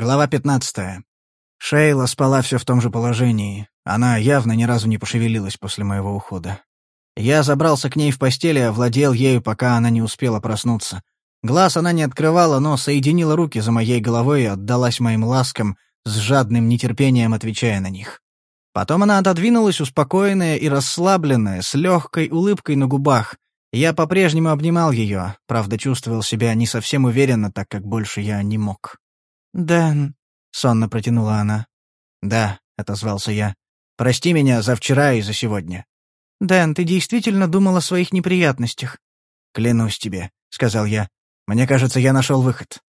Глава 15. Шейла спала все в том же положении. Она явно ни разу не пошевелилась после моего ухода. Я забрался к ней в постель и овладел ею, пока она не успела проснуться. Глаз она не открывала, но соединила руки за моей головой и отдалась моим ласкам, с жадным нетерпением отвечая на них. Потом она отодвинулась, успокоенная и расслабленная, с легкой улыбкой на губах. Я по-прежнему обнимал ее, правда, чувствовал себя не совсем уверенно, так как больше я не мог. «Дэн», — сонно протянула она. «Да», — отозвался я. «Прости меня за вчера и за сегодня». «Дэн, ты действительно думал о своих неприятностях?» «Клянусь тебе», — сказал я. «Мне кажется, я нашел выход».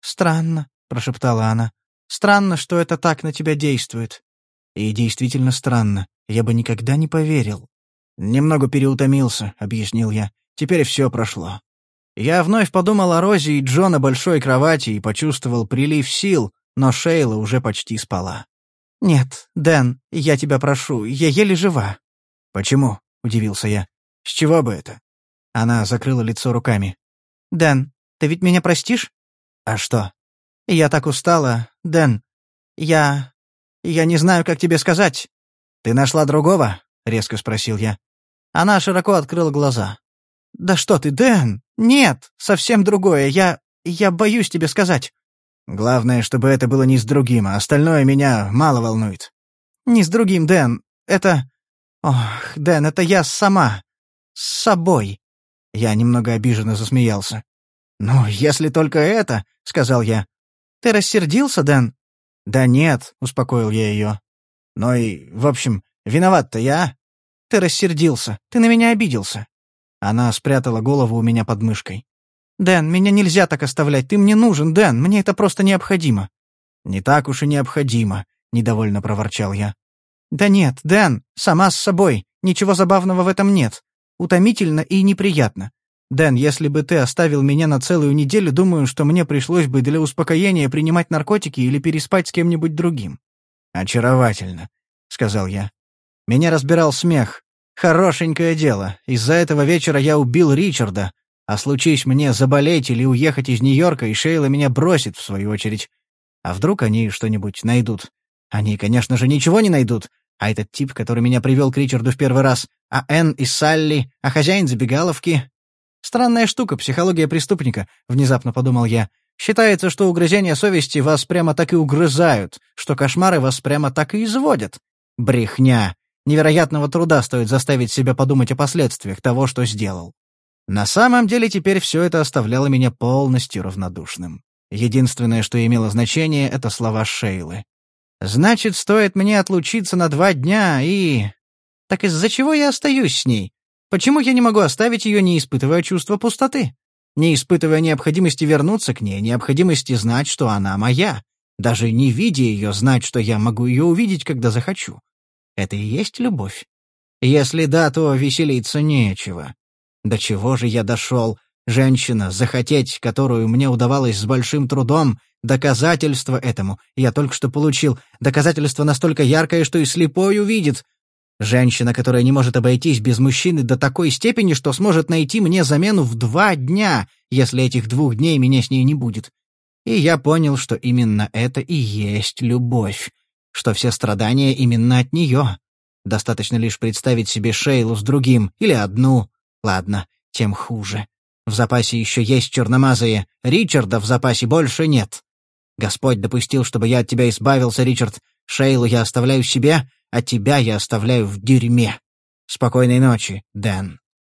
«Странно», — прошептала она. «Странно, что это так на тебя действует». И действительно странно. Я бы никогда не поверил. «Немного переутомился», — объяснил я. «Теперь все прошло». Я вновь подумал о Розе и Джона большой кровати и почувствовал прилив сил, но Шейла уже почти спала. «Нет, Дэн, я тебя прошу, я еле жива». «Почему?» — удивился я. «С чего бы это?» Она закрыла лицо руками. «Дэн, ты ведь меня простишь?» «А что?» «Я так устала, Дэн. Я... я не знаю, как тебе сказать». «Ты нашла другого?» — резко спросил я. Она широко открыла глаза. «Да что ты, Дэн! Нет, совсем другое. Я... я боюсь тебе сказать». «Главное, чтобы это было не с другим, а остальное меня мало волнует». «Не с другим, Дэн. Это... Ох, Дэн, это я сама. С собой». Я немного обиженно засмеялся. «Ну, если только это», — сказал я. «Ты рассердился, Дэн?» «Да нет», — успокоил я ее. «Ну и, в общем, виноват-то я». «Ты рассердился. Ты на меня обиделся. Она спрятала голову у меня под мышкой. «Дэн, меня нельзя так оставлять. Ты мне нужен, Дэн. Мне это просто необходимо». «Не так уж и необходимо», — недовольно проворчал я. «Да нет, Дэн, сама с собой. Ничего забавного в этом нет. Утомительно и неприятно. Дэн, если бы ты оставил меня на целую неделю, думаю, что мне пришлось бы для успокоения принимать наркотики или переспать с кем-нибудь другим». «Очаровательно», — сказал я. Меня разбирал смех, Хорошенькое дело. Из-за этого вечера я убил Ричарда. А случись мне заболеть или уехать из Нью-Йорка, и Шейла меня бросит, в свою очередь. А вдруг они что-нибудь найдут? Они, конечно же, ничего не найдут. А этот тип, который меня привел к Ричарду в первый раз, а Энн и Салли, а хозяин забегаловки... Странная штука, психология преступника, — внезапно подумал я. Считается, что угрызения совести вас прямо так и угрызают, что кошмары вас прямо так и изводят. Брехня. Невероятного труда стоит заставить себя подумать о последствиях того, что сделал. На самом деле теперь все это оставляло меня полностью равнодушным. Единственное, что имело значение, — это слова Шейлы. «Значит, стоит мне отлучиться на два дня и...» «Так из-за чего я остаюсь с ней? Почему я не могу оставить ее, не испытывая чувства пустоты? Не испытывая необходимости вернуться к ней, необходимости знать, что она моя? Даже не видя ее, знать, что я могу ее увидеть, когда захочу? Это и есть любовь? Если да, то веселиться нечего. До чего же я дошел? Женщина, захотеть, которую мне удавалось с большим трудом, доказательство этому я только что получил, доказательство настолько яркое, что и слепой увидит. Женщина, которая не может обойтись без мужчины до такой степени, что сможет найти мне замену в два дня, если этих двух дней меня с ней не будет. И я понял, что именно это и есть любовь что все страдания именно от нее. Достаточно лишь представить себе Шейлу с другим, или одну. Ладно, тем хуже. В запасе еще есть черномазые, Ричарда в запасе больше нет. Господь допустил, чтобы я от тебя избавился, Ричард. Шейлу я оставляю себе, а тебя я оставляю в дерьме. Спокойной ночи, Дэн.